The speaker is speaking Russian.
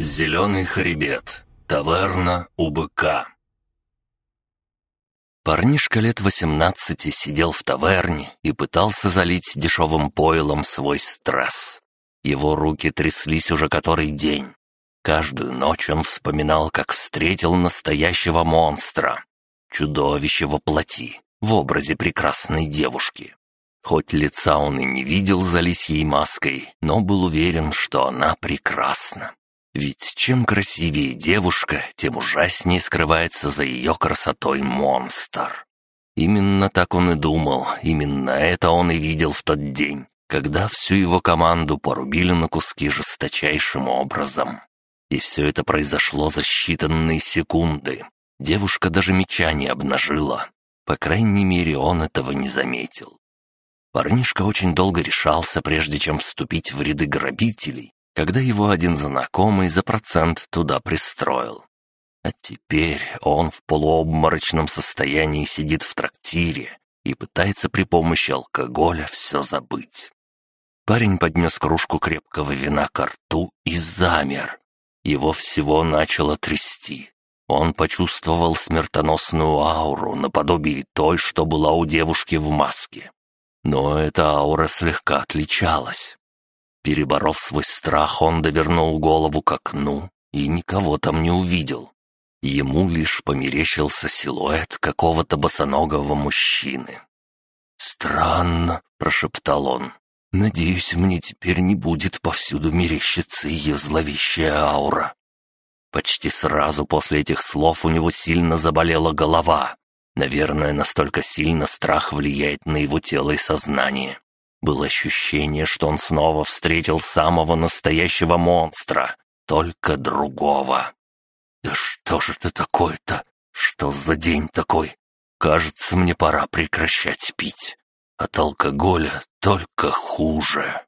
Зеленый хребет. Таверна у быка. Парнишка лет восемнадцати сидел в таверне и пытался залить дешевым пойлом свой стресс. Его руки тряслись уже который день. Каждую ночь он вспоминал, как встретил настоящего монстра, чудовище во плоти, в образе прекрасной девушки. Хоть лица он и не видел за лисьей маской, но был уверен, что она прекрасна. Ведь чем красивее девушка, тем ужаснее скрывается за ее красотой монстр. Именно так он и думал, именно это он и видел в тот день, когда всю его команду порубили на куски жесточайшим образом. И все это произошло за считанные секунды. Девушка даже меча не обнажила. По крайней мере, он этого не заметил. Парнишка очень долго решался, прежде чем вступить в ряды грабителей, когда его один знакомый за процент туда пристроил. А теперь он в полуобморочном состоянии сидит в трактире и пытается при помощи алкоголя все забыть. Парень поднес кружку крепкого вина к рту и замер. Его всего начало трясти. Он почувствовал смертоносную ауру наподобие той, что была у девушки в маске. Но эта аура слегка отличалась. Переборов свой страх, он довернул голову к окну и никого там не увидел. Ему лишь померещился силуэт какого-то босоногого мужчины. «Странно», — прошептал он. «Надеюсь, мне теперь не будет повсюду мерещиться ее зловещая аура». Почти сразу после этих слов у него сильно заболела голова. Наверное, настолько сильно страх влияет на его тело и сознание. Было ощущение, что он снова встретил самого настоящего монстра, только другого. «Да что же это такое-то? Что за день такой? Кажется, мне пора прекращать пить. От алкоголя только хуже».